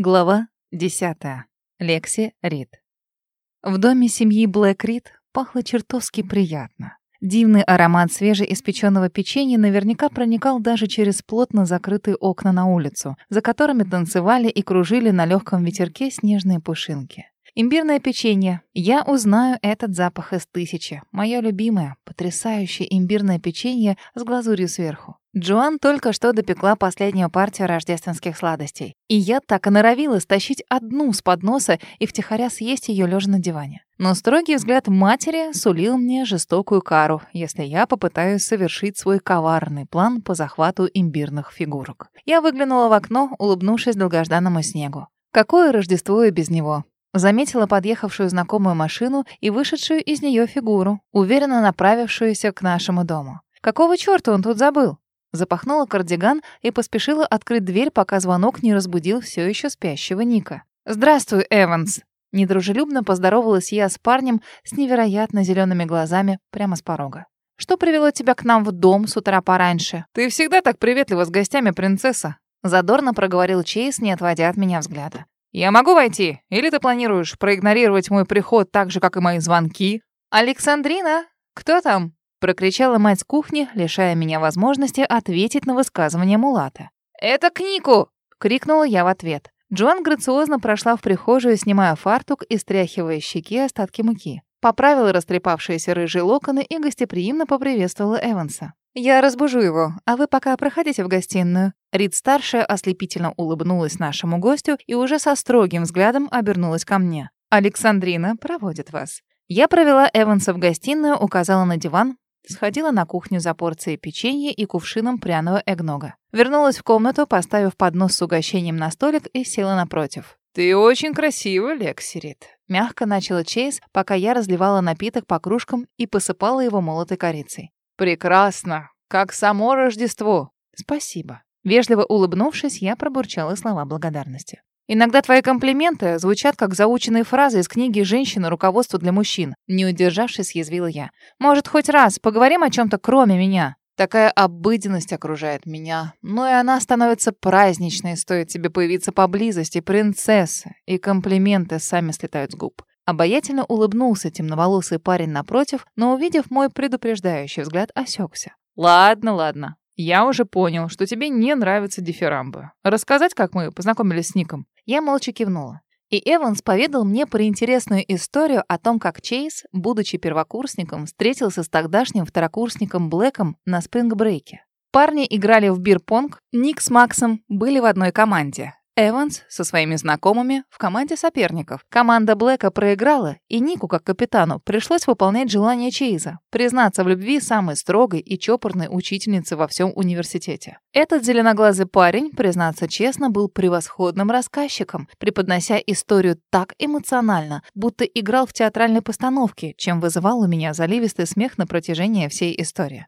Глава 10. Лекси Рид. В доме семьи Блэк Рид пахло чертовски приятно. Дивный аромат свежеиспеченного печенья наверняка проникал даже через плотно закрытые окна на улицу, за которыми танцевали и кружили на легком ветерке снежные пушинки. Имбирное печенье. Я узнаю этот запах из тысячи. Мое любимое, потрясающее имбирное печенье с глазурью сверху. Джоан только что допекла последнюю партию рождественских сладостей. И я так и норовила стащить одну с подноса и втихаря съесть ее лежа на диване. Но строгий взгляд матери сулил мне жестокую кару, если я попытаюсь совершить свой коварный план по захвату имбирных фигурок. Я выглянула в окно, улыбнувшись долгожданному снегу. Какое Рождество и без него? Заметила подъехавшую знакомую машину и вышедшую из нее фигуру, уверенно направившуюся к нашему дому. Какого чёрта он тут забыл? Запахнула кардиган и поспешила открыть дверь, пока звонок не разбудил все еще спящего Ника. «Здравствуй, Эванс!» Недружелюбно поздоровалась я с парнем с невероятно зелеными глазами прямо с порога. «Что привело тебя к нам в дом с утра пораньше?» «Ты всегда так приветлива с гостями, принцесса!» Задорно проговорил Чейз, не отводя от меня взгляда. «Я могу войти? Или ты планируешь проигнорировать мой приход так же, как и мои звонки?» «Александрина, кто там?» Прокричала мать с кухни, лишая меня возможности ответить на высказывание Мулата. «Это к Нику!» — крикнула я в ответ. Джоан грациозно прошла в прихожую, снимая фартук и стряхивая щеки остатки муки. Поправила растрепавшиеся рыжие локоны и гостеприимно поприветствовала Эванса. «Я разбужу его, а вы пока проходите в гостиную». Рид-старшая ослепительно улыбнулась нашему гостю и уже со строгим взглядом обернулась ко мне. «Александрина проводит вас». Я провела Эванса в гостиную, указала на диван, Сходила на кухню за порцией печенья и кувшином пряного эгнога. Вернулась в комнату, поставив поднос с угощением на столик и села напротив. «Ты очень красива, Лексирит», — мягко начала Чейз, пока я разливала напиток по кружкам и посыпала его молотой корицей. «Прекрасно, как само Рождество». «Спасибо». Вежливо улыбнувшись, я пробурчала слова благодарности. Иногда твои комплименты звучат как заученные фразы из книги «Женщина. Руководство для мужчин». Не удержавшись, язвила я. Может, хоть раз поговорим о чем-то кроме меня? Такая обыденность окружает меня. Но и она становится праздничной, стоит тебе появиться поблизости, принцесса. И комплименты сами слетают с губ. Обаятельно улыбнулся темноволосый парень напротив, но, увидев мой предупреждающий взгляд, осекся. «Ладно, ладно. Я уже понял, что тебе не нравятся дифирамбы. Рассказать, как мы познакомились с Ником? Я молча кивнула. И Эванс поведал мне про интересную историю о том, как Чейз, будучи первокурсником, встретился с тогдашним второкурсником Блэком на спрингбрейке. Парни играли в бирпонг, Ник с Максом были в одной команде. Эванс со своими знакомыми в команде соперников. Команда Блэка проиграла, и Нику, как капитану, пришлось выполнять желание Чейза — признаться в любви самой строгой и чопорной учительницы во всем университете. Этот зеленоглазый парень, признаться честно, был превосходным рассказчиком, преподнося историю так эмоционально, будто играл в театральной постановке, чем вызывал у меня заливистый смех на протяжении всей истории.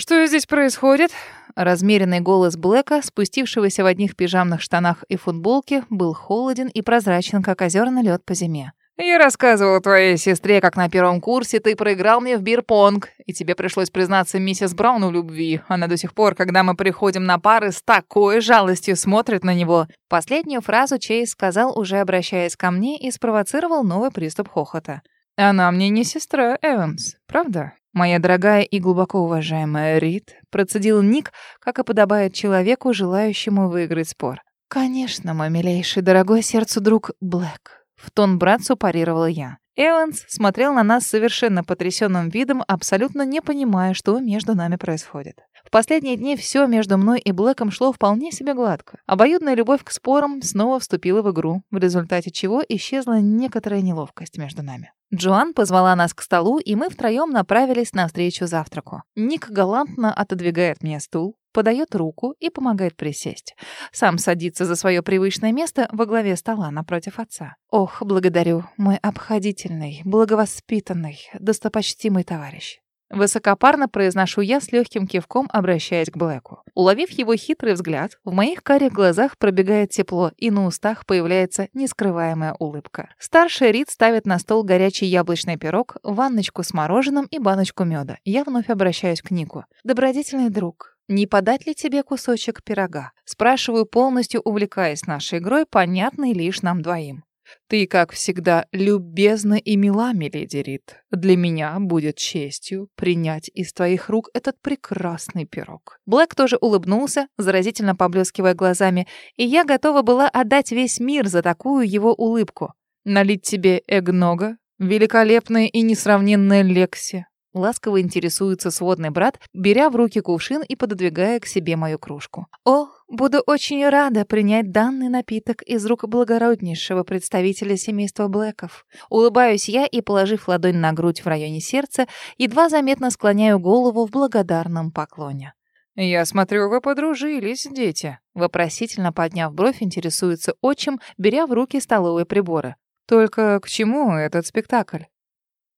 «Что здесь происходит?» Размеренный голос Блэка, спустившегося в одних пижамных штанах и футболке, был холоден и прозрачен, как озерный лед по зиме. «Я рассказывал твоей сестре, как на первом курсе ты проиграл мне в бирпонг, и тебе пришлось признаться миссис Браун в любви. Она до сих пор, когда мы приходим на пары, с такой жалостью смотрит на него». Последнюю фразу Чейз сказал, уже обращаясь ко мне, и спровоцировал новый приступ хохота. «Она мне не сестра Эванс, правда?» «Моя дорогая и глубоко уважаемая Рид», — процедил Ник, как и подобает человеку, желающему выиграть спор. «Конечно, мой милейший, дорогой сердцу друг Блэк», — в тон братцу парировала я. Эванс смотрел на нас совершенно потрясенным видом, абсолютно не понимая, что между нами происходит. В последние дни все между мной и Блэком шло вполне себе гладко. Обоюдная любовь к спорам снова вступила в игру, в результате чего исчезла некоторая неловкость между нами. Джоан позвала нас к столу, и мы втроем направились навстречу завтраку. Ник галантно отодвигает мне стул, подает руку и помогает присесть. Сам садится за свое привычное место во главе стола напротив отца. «Ох, благодарю, мой обходительный, благовоспитанный, достопочтимый товарищ». Высокопарно произношу я с легким кивком, обращаясь к Блэку. Уловив его хитрый взгляд, в моих карих глазах пробегает тепло, и на устах появляется нескрываемая улыбка. Старший Рид ставит на стол горячий яблочный пирог, ванночку с мороженым и баночку меда. Я вновь обращаюсь к Нику. «Добродетельный друг, Не подать ли тебе кусочек пирога? Спрашиваю, полностью увлекаясь нашей игрой, понятной лишь нам двоим. Ты, как всегда, любезна и мила, миледи Рид. Для меня будет честью принять из твоих рук этот прекрасный пирог. Блэк тоже улыбнулся, заразительно поблескивая глазами, и я готова была отдать весь мир за такую его улыбку. Налить тебе эгнога, великолепная и несравненная Лекси, Ласково интересуется сводный брат, беря в руки кувшин и пододвигая к себе мою кружку. «О, буду очень рада принять данный напиток из рук благороднейшего представителя семейства Блэков». Улыбаюсь я и, положив ладонь на грудь в районе сердца, едва заметно склоняю голову в благодарном поклоне. «Я смотрю, вы подружились, дети», — вопросительно подняв бровь, интересуется отчим, беря в руки столовые приборы. «Только к чему этот спектакль?»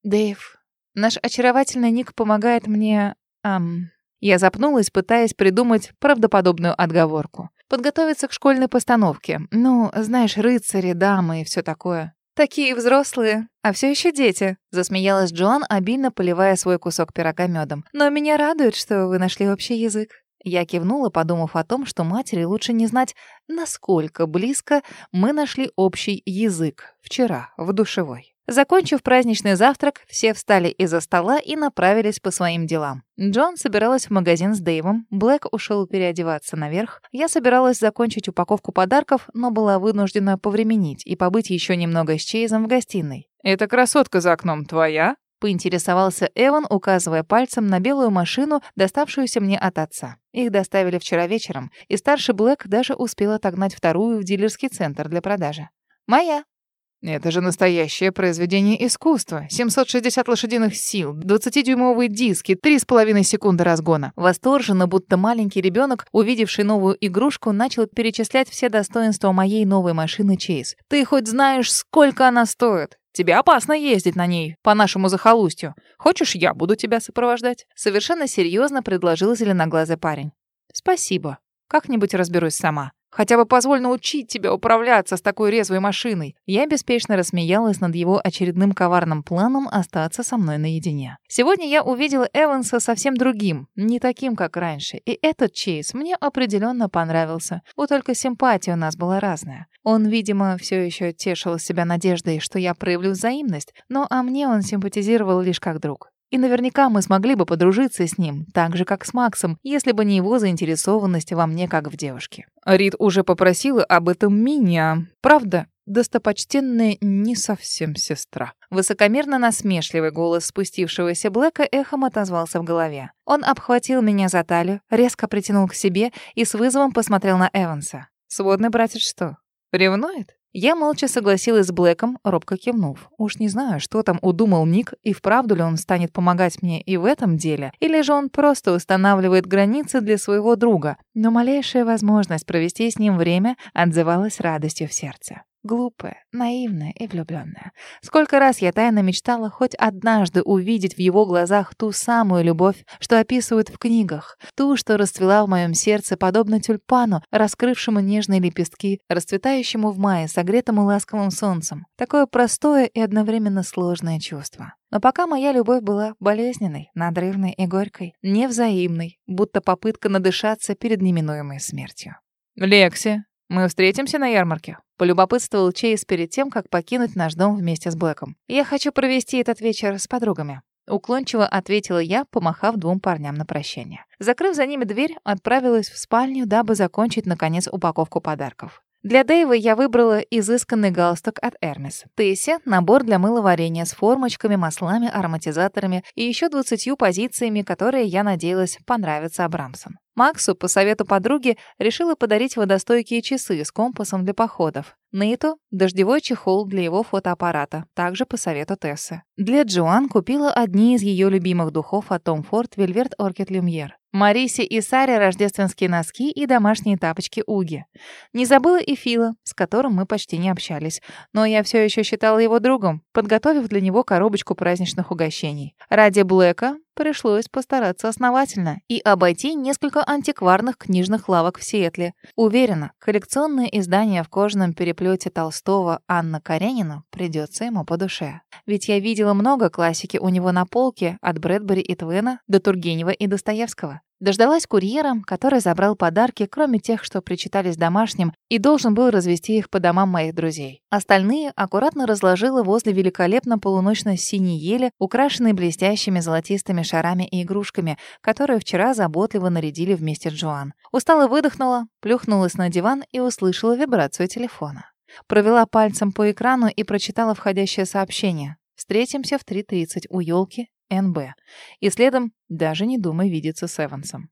«Дэйв, Наш очаровательный Ник помогает мне... Эм... Я запнулась, пытаясь придумать правдоподобную отговорку. Подготовиться к школьной постановке. Ну, знаешь, рыцари, дамы и все такое. Такие взрослые, а все еще дети, засмеялась Джоан, обильно поливая свой кусок пирога медом. Но меня радует, что вы нашли общий язык. Я кивнула, подумав о том, что матери лучше не знать, насколько близко мы нашли общий язык вчера в душевой. Закончив праздничный завтрак, все встали из-за стола и направились по своим делам. Джон собиралась в магазин с Дэйвом, Блэк ушел переодеваться наверх. Я собиралась закончить упаковку подарков, но была вынуждена повременить и побыть еще немного с Чейзом в гостиной. «Эта красотка за окном твоя?» поинтересовался Эван, указывая пальцем на белую машину, доставшуюся мне от отца. Их доставили вчера вечером, и старший Блэк даже успел отогнать вторую в дилерский центр для продажи. «Моя», это же настоящее произведение искусства. 760 лошадиных сил, 20-дюймовые диски, 3,5 секунды разгона. Восторженно, будто маленький ребенок, увидевший новую игрушку, начал перечислять все достоинства моей новой машины Чейз. «Ты хоть знаешь, сколько она стоит? Тебе опасно ездить на ней, по нашему захолустью. Хочешь, я буду тебя сопровождать?» Совершенно серьезно предложил зеленоглазый парень. «Спасибо. Как-нибудь разберусь сама». Хотя бы позволь научить тебя управляться с такой резвой машиной. Я беспечно рассмеялась над его очередным коварным планом остаться со мной наедине. Сегодня я увидела Эванса совсем другим, не таким, как раньше. И этот Чейз мне определенно понравился. Вот только симпатия у нас была разная. Он, видимо, все еще тешил себя надеждой, что я проявлю взаимность, но а мне он симпатизировал лишь как друг. И наверняка мы смогли бы подружиться с ним, так же, как с Максом, если бы не его заинтересованность во мне как в девушке. Рид уже попросила об этом меня. Правда, достопочтенная не совсем сестра. Высокомерно насмешливый голос спустившегося Блэка эхом отозвался в голове. Он обхватил меня за талию, резко притянул к себе и с вызовом посмотрел на Эванса. «Сводный братец что, ревнует?» Я молча согласилась с Блэком, робко кивнув. Уж не знаю, что там удумал Ник, и вправду ли он станет помогать мне и в этом деле, или же он просто устанавливает границы для своего друга. Но малейшая возможность провести с ним время отзывалась радостью в сердце. Глупая, наивная и влюбленная. Сколько раз я тайно мечтала хоть однажды увидеть в его глазах ту самую любовь, что описывают в книгах, ту, что расцвела в моем сердце, подобно тюльпану, раскрывшему нежные лепестки, расцветающему в мае, согретому ласковым солнцем. Такое простое и одновременно сложное чувство. Но пока моя любовь была болезненной, надрывной и горькой, невзаимной, будто попытка надышаться перед неминуемой смертью. «Лекси, мы встретимся на ярмарке?» Полюбопытствовал Чейз перед тем, как покинуть наш дом вместе с Блэком. «Я хочу провести этот вечер с подругами». Уклончиво ответила я, помахав двум парням на прощание. Закрыв за ними дверь, отправилась в спальню, дабы закончить, наконец, упаковку подарков. Для Дэйва я выбрала изысканный галстук от Hermes. Тессе — набор для мыловарения с формочками, маслами, ароматизаторами и еще двадцатью позициями, которые, я надеялась, понравятся Абрамсон. Максу, по совету подруги, решила подарить водостойкие часы с компасом для походов. Нейту — дождевой чехол для его фотоаппарата, также по совету Тессы. Для Джоан купила одни из ее любимых духов от Tom Ford Velvet Orchid Lumiere. Марисе и Саре рождественские носки и домашние тапочки Уги. Не забыла и Фила, с которым мы почти не общались, но я все еще считала его другом, подготовив для него коробочку праздничных угощений. Ради Блэка пришлось постараться основательно и обойти несколько антикварных книжных лавок в Сиэтле. Уверена, коллекционное издание в кожаном переплете Толстого Анна Каренина придется ему по душе. Ведь я видела много классики у него на полке, от Брэдбери и Твена до Тургенева и Достоевского. Дождалась курьера, который забрал подарки, кроме тех, что причитались домашним, и должен был развести их по домам моих друзей. Остальные аккуратно разложила возле великолепно полуночно-синей ели, украшенной блестящими золотистыми шарами и игрушками, которые вчера заботливо нарядили вместе с Джоан. Устало выдохнула, плюхнулась на диван и услышала вибрацию телефона. Провела пальцем по экрану и прочитала входящее сообщение. «Встретимся в 3.30 у елки НБ. И следом даже не думай видеться с Эвансом.